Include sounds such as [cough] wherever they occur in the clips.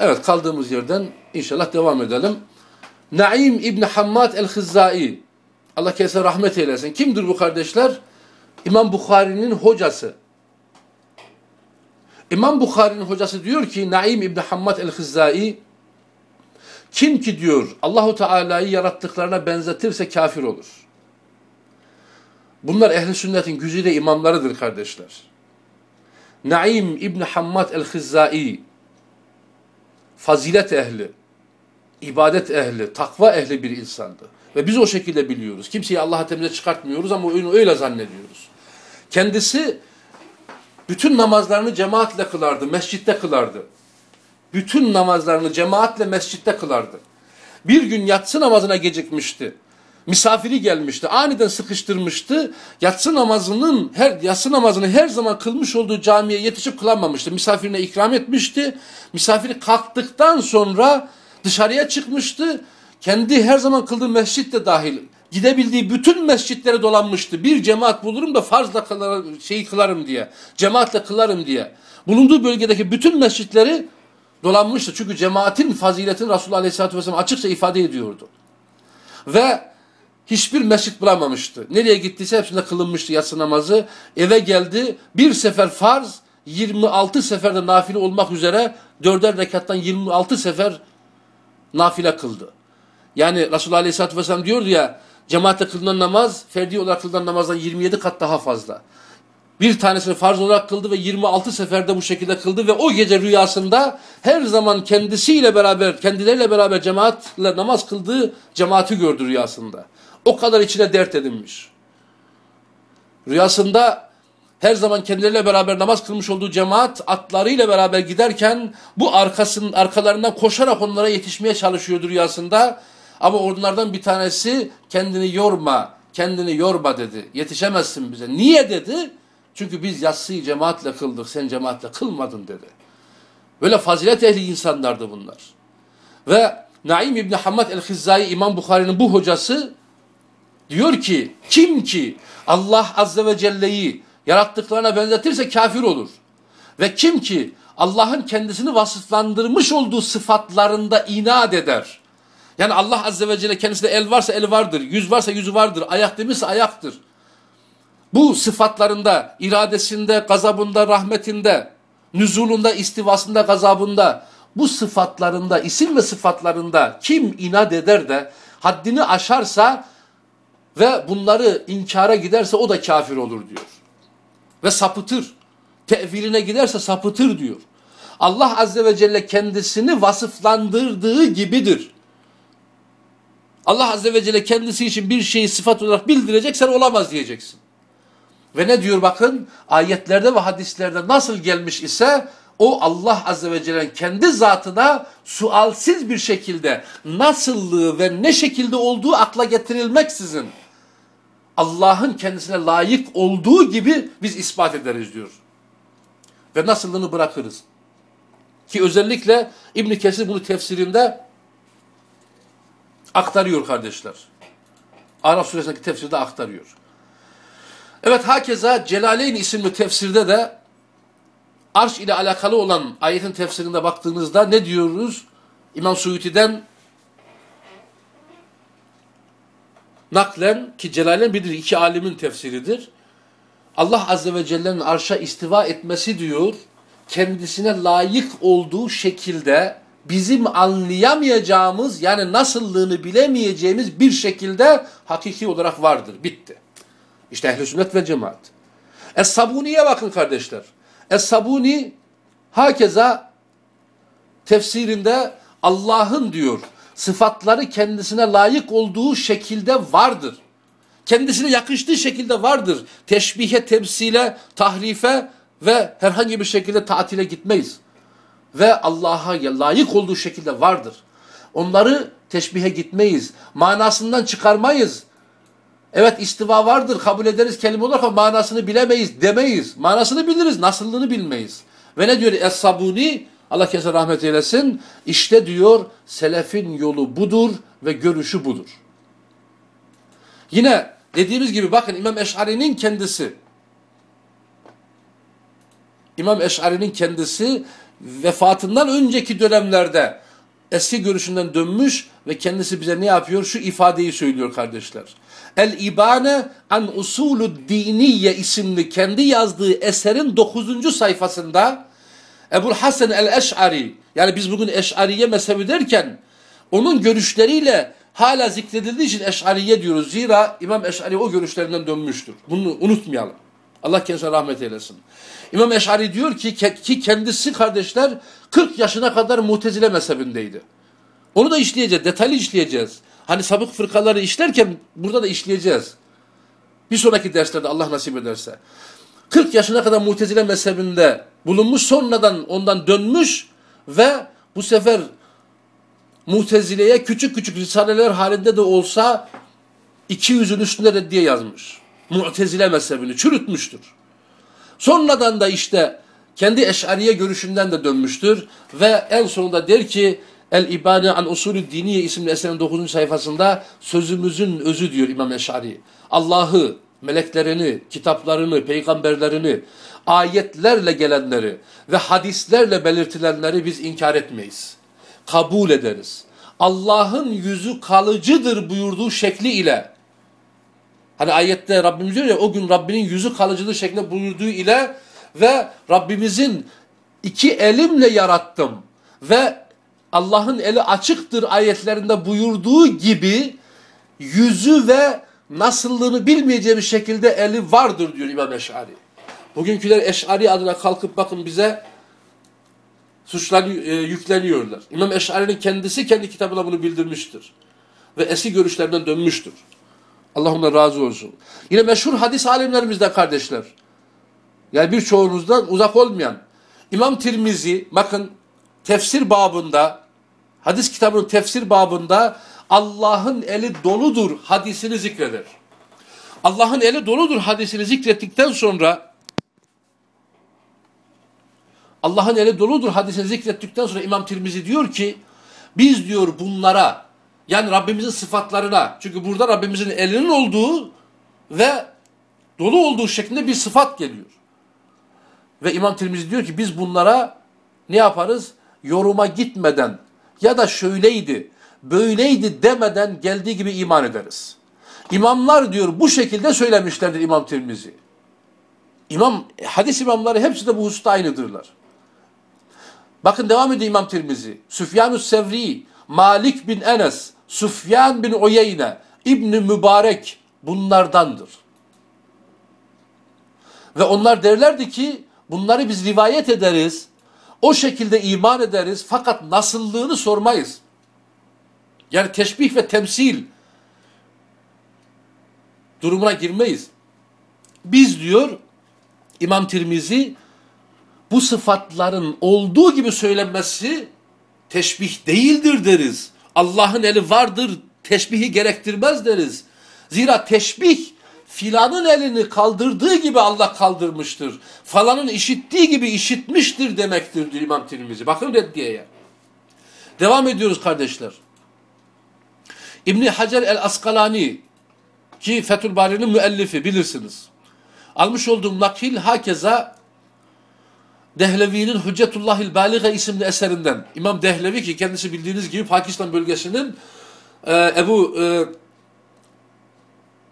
Evet kaldığımız yerden inşallah devam edelim. Naim İbni Hammad el-Hızzai. Allah kendisine rahmet eylesin. Kimdir bu kardeşler? İmam Bukhari'nin hocası. İmam Bukhari'nin hocası diyor ki Naim İbni Hammad el-Hızzai kim ki diyor Allahu Teala'yı yarattıklarına benzetirse kafir olur. Bunlar ehli sünnetin güzide imamlarıdır kardeşler. Naim İbni Hammad el-Hızzai fazilet ehli, ibadet ehli, takva ehli bir insandı. Ve biz o şekilde biliyoruz. Kimseyi Allah'a temize çıkartmıyoruz ama onu öyle zannediyoruz. Kendisi bütün namazlarını cemaatle kılardı, mescitte kılardı. Bütün namazlarını cemaatle mescitte kılardı. Bir gün yatsı namazına gecikmişti. Misafiri gelmişti. Aniden sıkıştırmıştı. Yatsı namazının her yatsı namazını her zaman kılmış olduğu camiye yetişip kılamamıştı. Misafirine ikram etmişti. Misafiri kalktıktan sonra dışarıya çıkmıştı. Kendi her zaman kıldığı mescit de dahil gidebildiği bütün mescitlere dolanmıştı. Bir cemaat bulurum da farzla kılarım, şeyi kılarım diye. Cemaatle kılarım diye. Bulunduğu bölgedeki bütün mescitleri dolanmıştı. Çünkü cemaatin faziletini Resulullah Aleyhisselatü Vesselam açıkça ifade ediyordu. Ve hiçbir mescit bulamamıştı. Nereye gittiyse hepsinde kılınmıştı yatsı namazı. Eve geldi bir sefer farz 26 seferde nafile olmak üzere dörder rekattan 26 sefer nafile kıldı. Yani Resulullah Aleyhisselatü Vesselam diyordu ya cemaatle kılınan namaz ferdi olarak kılınan namazdan 27 kat daha fazla. Bir tanesini farz olarak kıldı ve 26 seferde bu şekilde kıldı ve o gece rüyasında her zaman kendisiyle beraber, kendileriyle beraber cemaatle namaz kıldığı cemaati gördü rüyasında. O kadar içine dert edinmiş. Rüyasında her zaman kendileriyle beraber namaz kılmış olduğu cemaat atlarıyla beraber giderken bu arkasının arkalarından koşarak onlara yetişmeye çalışıyordu rüyasında. Ama onlardan bir tanesi kendini yorma, kendini yorma dedi. Yetişemezsin bize. Niye dedi? Çünkü biz yatsıyı cemaatle kıldık, sen cemaatle kılmadın dedi. Böyle fazilet ehli insanlardı bunlar. Ve Naim İbni Hammad el-Hizzai İmam Bukhari'nin bu hocası diyor ki kim ki Allah Azze ve Celle'yi yarattıklarına benzetirse kafir olur. Ve kim ki Allah'ın kendisini vasıflandırmış olduğu sıfatlarında inat eder. Yani Allah Azze ve Celle kendisinde el varsa el vardır, yüz varsa yüzü vardır, ayak demişse ayaktır. Bu sıfatlarında, iradesinde, gazabında, rahmetinde, nüzulunda, istivasında, gazabında, bu sıfatlarında, isim ve sıfatlarında kim inat eder de haddini aşarsa ve bunları inkara giderse o da kafir olur diyor. Ve sapıtır. Teviline giderse sapıtır diyor. Allah Azze ve Celle kendisini vasıflandırdığı gibidir. Allah Azze ve Celle kendisi için bir şeyi sıfat olarak bildirecek sen olamaz diyeceksin. Ve ne diyor bakın ayetlerde ve hadislerde nasıl gelmiş ise o Allah Azze ve Celle'nin kendi zatına sualsiz bir şekilde nasıllığı ve ne şekilde olduğu akla getirilmeksizin Allah'ın kendisine layık olduğu gibi biz ispat ederiz diyor. Ve nasıllığını bırakırız. Ki özellikle İbn Kesir bunu tefsirinde aktarıyor kardeşler. Araf suresindeki tefsirde aktarıyor. Evet hakeza Celaleyn isimli tefsirde de arş ile alakalı olan ayetin tefsirinde baktığınızda ne diyoruz? İmam Suyuti'den naklen ki Celaleyn bilir iki alimin tefsiridir. Allah Azze ve Celle'nin arşa istiva etmesi diyor, kendisine layık olduğu şekilde bizim anlayamayacağımız yani nasıllığını bilemeyeceğimiz bir şekilde hakiki olarak vardır. Bitti. İşte ehl sünnet ve cemaat. Es-Sabuni'ye bakın kardeşler. Es-Sabuni hakeza tefsirinde Allah'ın diyor sıfatları kendisine layık olduğu şekilde vardır. Kendisine yakıştığı şekilde vardır. Teşbihe, temsile, tahrife ve herhangi bir şekilde tatile gitmeyiz. Ve Allah'a layık olduğu şekilde vardır. Onları teşbihe gitmeyiz. Manasından çıkarmayız. Evet istiva vardır kabul ederiz kelime olarak ama manasını bilemeyiz demeyiz. Manasını biliriz nasıllığını bilmeyiz. Ve ne diyor Es-Sabuni Allah kendisine rahmet eylesin. İşte diyor selefin yolu budur ve görüşü budur. Yine dediğimiz gibi bakın İmam Eş'ari'nin kendisi İmam Eş'ari'nin kendisi vefatından önceki dönemlerde eski görüşünden dönmüş ve kendisi bize ne yapıyor? Şu ifadeyi söylüyor kardeşler. El İbane an usulü diniye isimli kendi yazdığı eserin 9. sayfasında Ebul Hasan el-Eş'ari yani biz bugün Eş'ariye mezhebi derken onun görüşleriyle hala zikredildiği için Eş'ariye diyoruz. Zira İmam Eş'ari o görüşlerinden dönmüştür. Bunu unutmayalım. Allah kendisine rahmet eylesin. İmam Eş'ari diyor ki ki kendisi kardeşler 40 yaşına kadar mutezile mezhebindeydi. Onu da işleyeceğiz, detaylı işleyeceğiz. Hani sabık fırkaları işlerken burada da işleyeceğiz. Bir sonraki derslerde Allah nasip ederse. 40 yaşına kadar mutezile mezhebinde bulunmuş sonradan ondan dönmüş ve bu sefer mutezileye küçük küçük risaleler halinde de olsa 200'ün üstünde reddiye yazmış. Mu'tezile mezhebini çürütmüştür. Sonradan da işte kendi eşariye görüşünden de dönmüştür ve en sonunda der ki El İbane an Usulü Diniye isimli eserin 9. sayfasında sözümüzün özü diyor İmam Eş'ari. Allah'ı, meleklerini, kitaplarını, peygamberlerini, ayetlerle gelenleri ve hadislerle belirtilenleri biz inkar etmeyiz. Kabul ederiz. Allah'ın yüzü kalıcıdır buyurduğu şekli ile hani ayette Rabbimiz diyor ya o gün Rabbinin yüzü kalıcıdır şeklinde buyurduğu ile ve Rabbimizin iki elimle yarattım ve Allah'ın eli açıktır ayetlerinde buyurduğu gibi yüzü ve nasıllığını bilmeyeceğimiz şekilde eli vardır diyor İmam Eş'ari. Bugünküler Eş'ari adına kalkıp bakın bize suçlanıyor, e, yükleniyorlar. İmam Eş'ari'nin kendisi kendi kitabına bunu bildirmiştir. Ve eski görüşlerden dönmüştür. Allah ondan razı olsun. Yine meşhur hadis alimlerimizden kardeşler. Yani birçoğunuzdan uzak olmayan. İmam Tirmizi bakın tefsir babında hadis kitabının tefsir babında Allah'ın eli doludur hadisini zikreder. Allah'ın eli doludur hadisini zikrettikten sonra Allah'ın eli doludur hadisini zikrettikten sonra İmam Tirmizi diyor ki biz diyor bunlara yani Rabbimizin sıfatlarına çünkü burada Rabbimizin elinin olduğu ve dolu olduğu şeklinde bir sıfat geliyor. Ve İmam Tirmizi diyor ki biz bunlara ne yaparız? Yoruma gitmeden ya da şöyleydi, böyleydi demeden geldiği gibi iman ederiz. İmamlar diyor bu şekilde söylemişlerdir İmam Tirmizi. İmam, hadis imamları hepsi de bu hususta aynıdırlar. Bakın devam ediyor İmam Tirmizi. Süfyan-ı Sevri, Malik bin Enes, Süfyan bin Uyeyne, İbni Mübarek bunlardandır. Ve onlar derlerdi ki bunları biz rivayet ederiz, o şekilde iman ederiz fakat nasıllığını sormayız. Yani teşbih ve temsil durumuna girmeyiz. Biz diyor İmam Tirmizi bu sıfatların olduğu gibi söylenmesi teşbih değildir deriz. Allah'ın eli vardır, teşbihi gerektirmez deriz. Zira teşbih filanın elini kaldırdığı gibi Allah kaldırmıştır. Falanın işittiği gibi işitmiştir demektir diyor İmam Tirmizi. Bakın reddiyeye. Devam ediyoruz kardeşler. İbni Hacer el-Askalani ki Fethül Bari'nin müellifi bilirsiniz. Almış olduğum nakil hakeza Dehlevi'nin Hüccetullahil Baliga isimli eserinden. İmam Dehlevi ki kendisi bildiğiniz gibi Pakistan bölgesinin e, Ebu e,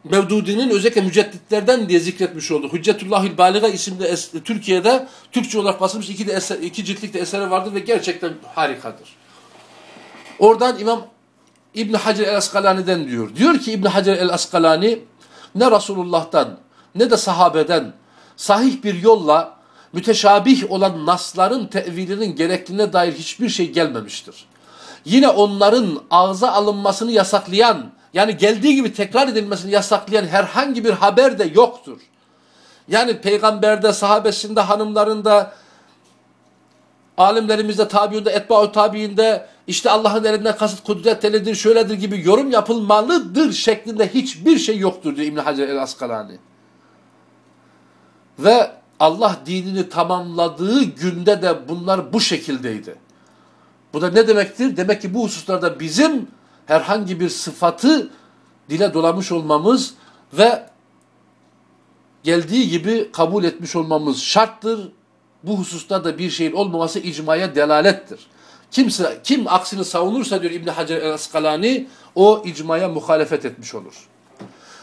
Mevdudi'nin özellikle mücedditlerden diye zikretmiş oldu. Hüccetullahil Baliga isimli Türkiye'de Türkçe olarak basılmış iki, de eser, iki ciltlikte eseri vardır ve gerçekten harikadır. Oradan İmam İbn Hacer el-Askalani'den diyor. Diyor ki İbn Hacer el-Askalani ne Resulullah'tan ne de sahabeden sahih bir yolla müteşabih olan nasların tevilinin gerekliliğine dair hiçbir şey gelmemiştir. Yine onların ağza alınmasını yasaklayan yani geldiği gibi tekrar edilmesini yasaklayan herhangi bir haber de yoktur. Yani peygamberde, sahabesinde, hanımlarında, alimlerimizde, tabiinde, etba'u tabiinde işte Allah'ın elinden kasıt kudret elidir, şöyledir gibi yorum yapılmalıdır şeklinde hiçbir şey yoktur diyor İbn Hacer el-Askalani. Ve Allah dinini tamamladığı günde de bunlar bu şekildeydi. Bu da ne demektir? Demek ki bu hususlarda bizim herhangi bir sıfatı dile dolamış olmamız ve geldiği gibi kabul etmiş olmamız şarttır bu hususta da bir şeyin olmaması icmaya delalettir. Kimse kim aksini savunursa diyor İbn Hacer el-Askalani o icmaya muhalefet etmiş olur.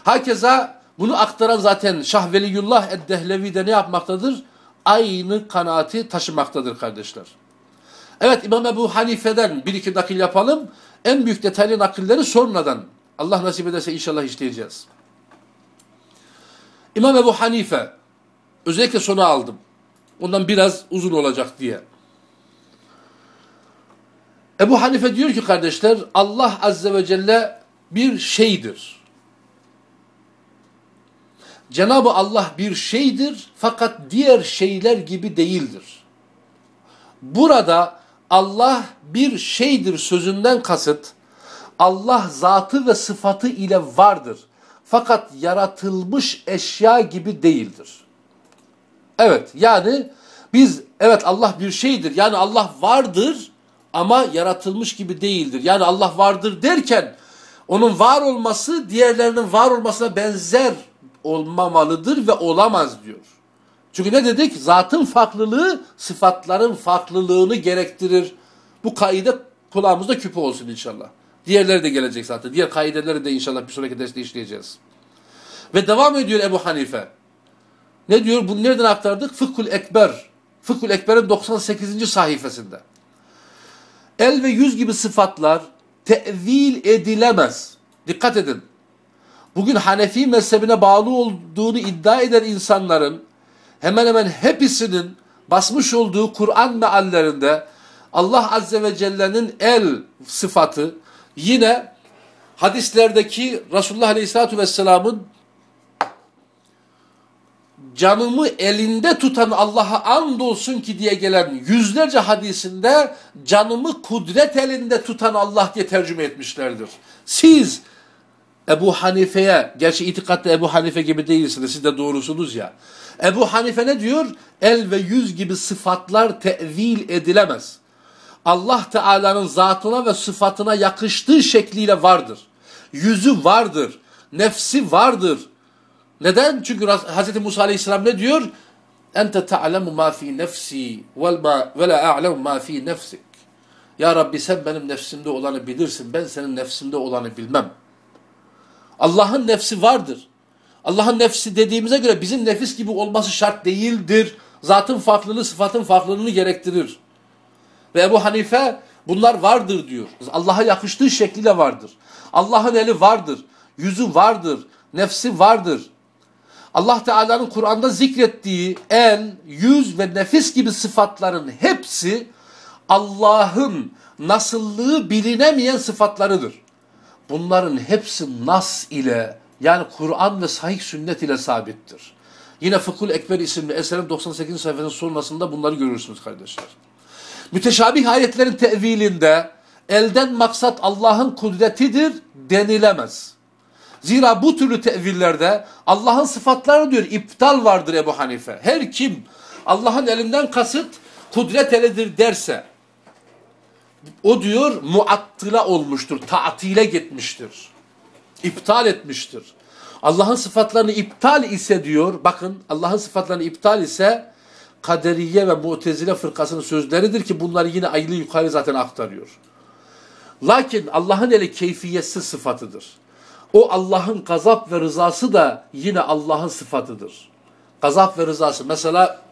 Hakeza bunu aktaran zaten Şah Veliyullah Eddehlevi de ne yapmaktadır? Aynı kanaati taşımaktadır kardeşler. Evet İmam Ebu Hanife'den bir iki nakil yapalım. En büyük detaylı nakilleri sonradan Allah nasip ederse inşallah işleyeceğiz. İmam Ebu Hanife özellikle sona aldım. Ondan biraz uzun olacak diye. Ebu Hanife diyor ki kardeşler Allah Azze ve Celle bir şeydir. Cenab-ı Allah bir şeydir fakat diğer şeyler gibi değildir. Burada Allah bir şeydir sözünden kasıt Allah zatı ve sıfatı ile vardır. Fakat yaratılmış eşya gibi değildir. Evet yani biz evet Allah bir şeydir yani Allah vardır ama yaratılmış gibi değildir. Yani Allah vardır derken onun var olması diğerlerinin var olmasına benzer olmamalıdır ve olamaz diyor. Çünkü ne dedik? Zatın farklılığı sıfatların farklılığını gerektirir. Bu kaide kulağımızda küpe olsun inşallah. Diğerleri de gelecek zaten. Diğer kaideleri de inşallah bir sonraki derste işleyeceğiz. Ve devam ediyor Ebu Hanife. Ne diyor? Bunu nereden aktardık? Fıkhul Ekber. Fıkhul Ekber'in 98. sayfasında. El ve yüz gibi sıfatlar tevil edilemez. Dikkat edin. Bugün Hanefi mezhebine bağlı olduğunu iddia eden insanların hemen hemen hepsinin basmış olduğu Kur'an meallerinde Allah Azze ve Celle'nin el sıfatı yine hadislerdeki Resulullah Aleyhisselatü Vesselam'ın canımı elinde tutan Allah'a andolsun ki diye gelen yüzlerce hadisinde canımı kudret elinde tutan Allah diye tercüme etmişlerdir. Siz Ebu Hanife'ye, gerçi itikatta Ebu Hanife gibi değilsiniz, siz de doğrusunuz ya. Ebu Hanife ne diyor? El ve yüz gibi sıfatlar tevil edilemez. Allah Teala'nın zatına ve sıfatına yakıştığı şekliyle vardır. Yüzü vardır, nefsi vardır. Neden? Çünkü Hz. Musa Aleyhisselam ne diyor? Ente ta'lemu ma fi nefsi ve la a'lemu ma fi nefsik. Ya Rabbi sen benim nefsimde olanı bilirsin, ben senin nefsinde olanı bilmem. Allah'ın nefsi vardır. Allah'ın nefsi dediğimize göre bizim nefis gibi olması şart değildir. Zatın farklılığı sıfatın farklılığını gerektirir. Ve Ebu Hanife bunlar vardır diyor. Allah'a yakıştığı şekliyle vardır. Allah'ın eli vardır. Yüzü vardır. Nefsi vardır. Allah Teala'nın Kur'an'da zikrettiği el, yüz ve nefis gibi sıfatların hepsi Allah'ın nasıllığı bilinemeyen sıfatlarıdır. Bunların hepsi nas ile yani Kur'an ve sahih sünnet ile sabittir. Yine Fıkhul Ekber isimli eserin 98. sayfasının sonrasında bunları görürsünüz kardeşler. Müteşabih ayetlerin tevilinde elden maksat Allah'ın kudretidir denilemez. Zira bu türlü tevillerde Allah'ın sıfatları diyor iptal vardır Ebu Hanife. Her kim Allah'ın elinden kasıt kudret elidir derse o diyor muattıla olmuştur, taatile gitmiştir. İptal etmiştir. Allah'ın sıfatlarını iptal ise diyor, bakın Allah'ın sıfatlarını iptal ise kaderiye ve mutezile fırkasının sözleridir ki bunları yine ayrı yukarı zaten aktarıyor. Lakin Allah'ın eli keyfiyetsiz sıfatıdır. O Allah'ın gazap ve rızası da yine Allah'ın sıfatıdır. Gazap ve rızası. Mesela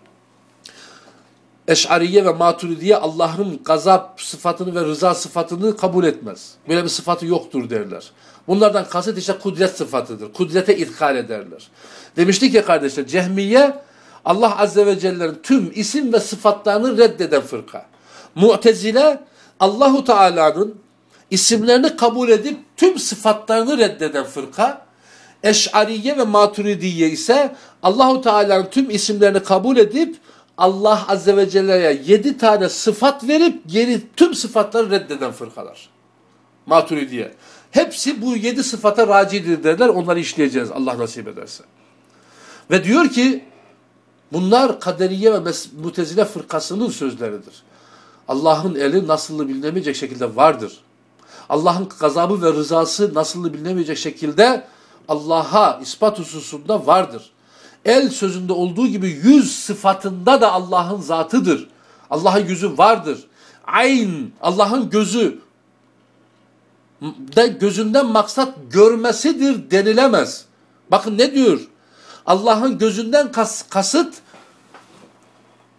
Eş'ariye ve Maturidiye Allah'ın gazap sıfatını ve rıza sıfatını kabul etmez. Böyle bir sıfatı yoktur derler. Bunlardan kasıt işte kudret sıfatıdır. Kudrete ithal ederler. Demiştik ya kardeşler Cehmiye Allah Azze ve Celle'nin tüm isim ve sıfatlarını reddeden fırka. Mu'tezile Allahu Teala'nın isimlerini kabul edip tüm sıfatlarını reddeden fırka. Eş'ariye ve Maturidiye ise Allahu Teala'nın tüm isimlerini kabul edip Allah Azze ve Celle'ye yedi tane sıfat verip geri tüm sıfatları reddeden fırkalar. Maturidiye. Hepsi bu yedi sıfata racidir derler. Onları işleyeceğiz Allah nasip ederse. Ve diyor ki bunlar kaderiye ve mutezile fırkasının sözleridir. Allah'ın eli nasıllı bilinemeyecek şekilde vardır. Allah'ın gazabı ve rızası nasıllı bilinemeyecek şekilde Allah'a ispat hususunda vardır. El sözünde olduğu gibi yüz sıfatında da Allah'ın zatıdır. Allah'ın yüzü vardır. Ayn, Allah'ın gözü de gözünden maksat görmesidir denilemez. Bakın ne diyor? Allah'ın gözünden kas, kasıt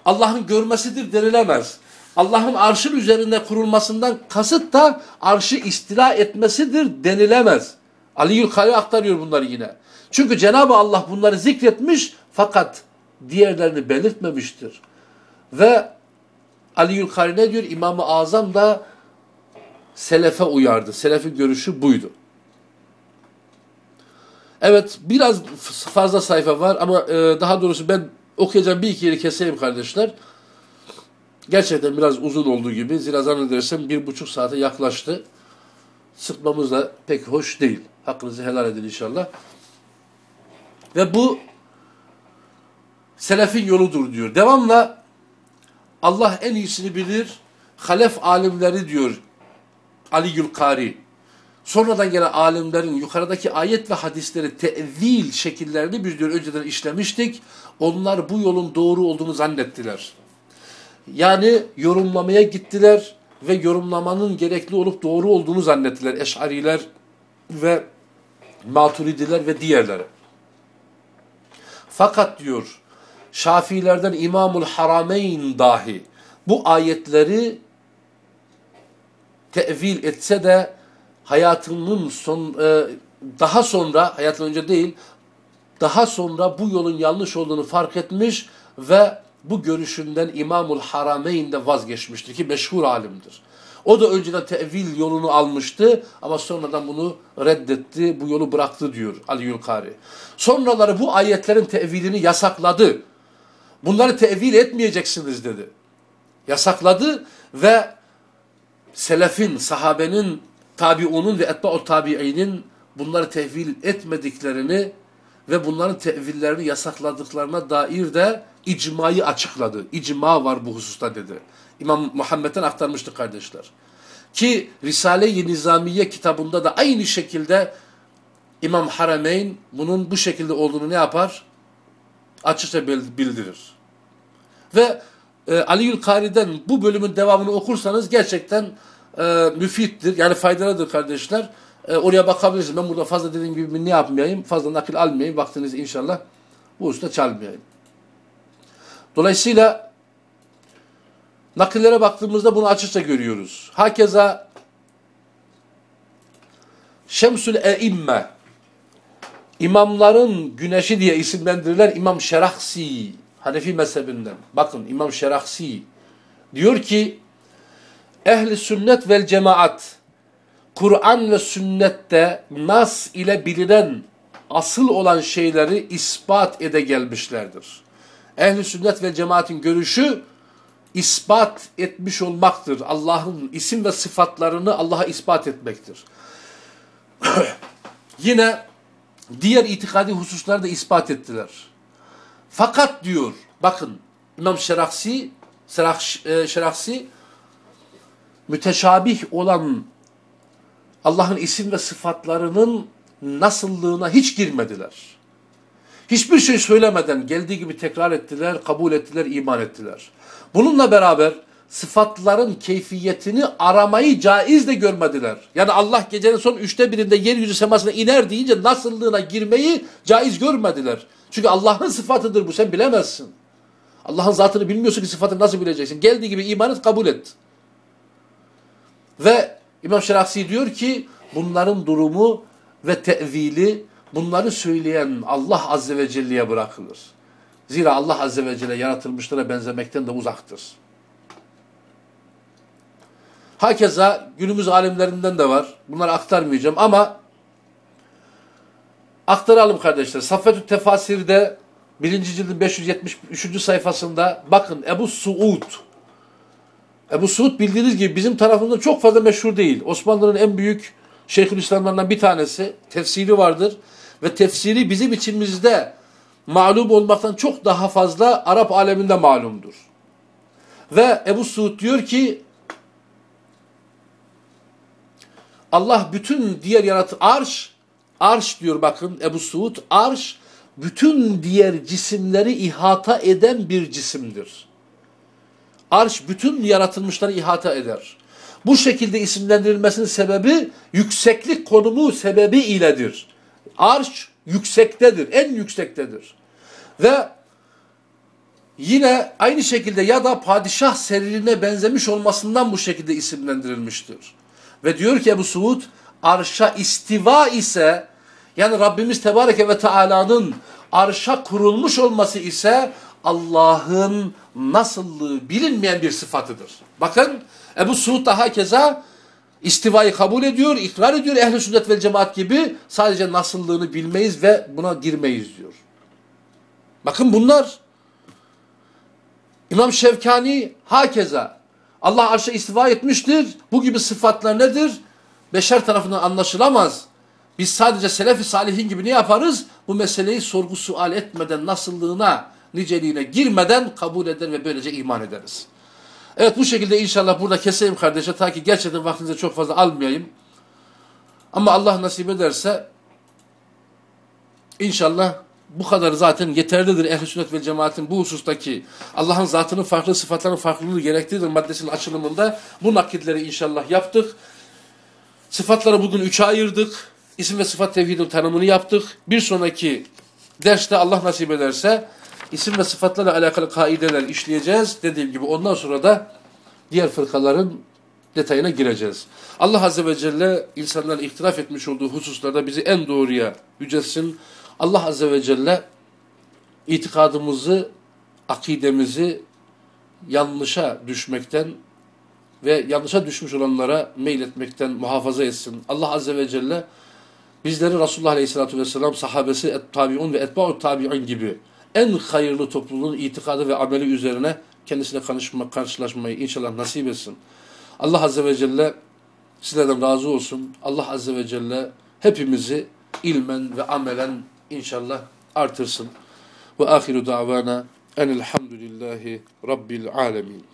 Allah'ın görmesidir denilemez. Allah'ın arşın üzerinde kurulmasından kasıt da arşı istila etmesidir denilemez. Ali Yülkari aktarıyor bunları yine. Çünkü Cenab-ı Allah bunları zikretmiş fakat diğerlerini belirtmemiştir. Ve Ali Yülkari ne diyor? İmam-ı Azam da selefe uyardı. Selefin görüşü buydu. Evet biraz fazla sayfa var ama e, daha doğrusu ben okuyacağım bir iki yeri keseyim kardeşler. Gerçekten biraz uzun olduğu gibi. Zira zannedersem bir buçuk saate yaklaştı. Sıkmamız da pek hoş değil. Hakkınızı helal edin inşallah. Ve bu selefin yoludur diyor. Devamla Allah en iyisini bilir. Halef alimleri diyor Ali Gülkari. Sonradan gelen alimlerin yukarıdaki ayet ve hadisleri tevil şekillerini biz diyor önceden işlemiştik. Onlar bu yolun doğru olduğunu zannettiler. Yani yorumlamaya gittiler ve yorumlamanın gerekli olup doğru olduğunu zannettiler Eş'ariler ve Maturidiler ve diğerleri. Fakat diyor Şafiilerden İmamul Harameyn dahi bu ayetleri tevil etse de hayatının son e, daha sonra hayatından önce değil daha sonra bu yolun yanlış olduğunu fark etmiş ve bu görüşünden İmamul Harameyn'de vazgeçmiştir ki meşhur alimdir. O da önceden tevil yolunu almıştı ama sonradan bunu reddetti, bu yolu bıraktı diyor Ali Yulkari. Sonraları bu ayetlerin tevilini yasakladı. Bunları tevil etmeyeceksiniz dedi. Yasakladı ve selefin, sahabenin, tabiunun ve etba'u tabi'inin bunları tevil etmediklerini ve bunların tevillerini yasakladıklarına dair de icmayı açıkladı. İcma var bu hususta dedi. İmam Muhammed'den aktarmıştı kardeşler. Ki Risale-i Nizamiye kitabında da aynı şekilde İmam Harameyn bunun bu şekilde olduğunu ne yapar? Açıkça bildirir. Ve e, Ali Yülkari'den bu bölümün devamını okursanız gerçekten e, müfittir. Yani faydalıdır kardeşler. E, oraya bakabilirsiniz. Ben burada fazla dediğim gibi ne yapmayayım? Fazla nakil almayayım. Vaktinizi inşallah bu usta çalmayayım. Dolayısıyla nakillere baktığımızda bunu açıkça görüyoruz. Hakeza Şemsül Eimme İmamların güneşi diye isimlendirilen İmam Şerahsi Hanefi mezhebinden. Bakın İmam Şerahsi diyor ki ehli sünnet vel cemaat Kur'an ve sünnette nas ile bilinen asıl olan şeyleri ispat ede gelmişlerdir. Ehli sünnet ve cemaatin görüşü ispat etmiş olmaktır. Allah'ın isim ve sıfatlarını Allah'a ispat etmektir. [clears throat] Yine diğer itikadi hususları da ispat ettiler. Fakat diyor, bakın İmam Şeraksi, e, Şeraksi müteşabih olan Allah'ın isim ve sıfatlarının nasıllığına hiç girmediler. Hiçbir şey söylemeden geldiği gibi tekrar ettiler, kabul ettiler, iman ettiler. Bununla beraber sıfatların keyfiyetini aramayı caiz de görmediler. Yani Allah gecenin son üçte birinde yeryüzü semasına iner deyince nasıllığına girmeyi caiz görmediler. Çünkü Allah'ın sıfatıdır bu sen bilemezsin. Allah'ın zatını bilmiyorsun ki sıfatını nasıl bileceksin? Geldiği gibi imanı kabul et. Ve İmam Şerafsi diyor ki bunların durumu ve tevili bunları söyleyen Allah Azze ve Celle'ye bırakılır. Zira Allah Azze ve Celle yaratılmışlara benzemekten de uzaktır. Hakeza günümüz alimlerinden de var. Bunları aktarmayacağım ama aktaralım kardeşler. Saffetü Tefasir'de birinci cildin 573. sayfasında bakın Ebu Suud Ebu Suud bildiğiniz gibi bizim tarafımızda çok fazla meşhur değil. Osmanlı'nın en büyük Şeyhülislamlarından bir tanesi. Tefsiri vardır. Ve tefsiri bizim içimizde malum olmaktan çok daha fazla Arap aleminde malumdur. Ve Ebu Suud diyor ki Allah bütün diğer yaratı arş, arş diyor bakın Ebu Suud, arş bütün diğer cisimleri ihata eden bir cisimdir. Arş bütün yaratılmışları ihata eder. Bu şekilde isimlendirilmesinin sebebi yükseklik konumu sebebi iledir. Arş yüksektedir, en yüksektedir. Ve yine aynı şekilde ya da padişah seririne benzemiş olmasından bu şekilde isimlendirilmiştir. Ve diyor ki Ebu Suud, arşa istiva ise yani Rabbimiz Tebareke ve Teala'nın arşa kurulmuş olması ise Allah'ın nasıllığı bilinmeyen bir sıfatıdır. Bakın Ebu Suud daha keza istivayı kabul ediyor, ikrar ediyor ehl sünnet vel cemaat gibi sadece nasıllığını bilmeyiz ve buna girmeyiz diyor. Bakın bunlar İmam Şevkani hakeza Allah arşa istiva etmiştir. Bu gibi sıfatlar nedir? Beşer tarafından anlaşılamaz. Biz sadece selef-i salihin gibi ne yaparız? Bu meseleyi sorgu sual etmeden, nasıllığına, niceliğine girmeden kabul eder ve böylece iman ederiz. Evet bu şekilde inşallah burada keseyim kardeşe ta ki gerçekten vaktinizi çok fazla almayayım. Ama Allah nasip ederse inşallah bu kadar zaten yeterlidir ehl sünnet ve cemaatin bu husustaki Allah'ın zatının farklı sıfatların farklılığı gerektiğidir maddesinin açılımında. Bu nakitleri inşallah yaptık. Sıfatları bugün üçe ayırdık. İsim ve sıfat tevhidin tanımını yaptık. Bir sonraki derste Allah nasip ederse isim ve sıfatlarla alakalı kaideler işleyeceğiz. Dediğim gibi ondan sonra da diğer fırkaların detayına gireceğiz. Allah Azze ve Celle insanların ihtilaf etmiş olduğu hususlarda bizi en doğruya yücelsin. Allah Azze ve Celle itikadımızı, akidemizi yanlışa düşmekten ve yanlışa düşmüş olanlara meyletmekten muhafaza etsin. Allah Azze ve Celle bizleri Resulullah Aleyhisselatü Vesselam sahabesi, et-tabi'un ve etba'ut tabi'un gibi en hayırlı topluluğun itikadı ve ameli üzerine kendisine karşılaşmayı inşallah nasip etsin. Allah Azze ve Celle sizlerden razı olsun. Allah Azze ve Celle hepimizi ilmen ve amelen inşallah artırsın. Ve ahiru davana enelhamdülillahi rabbil alemin.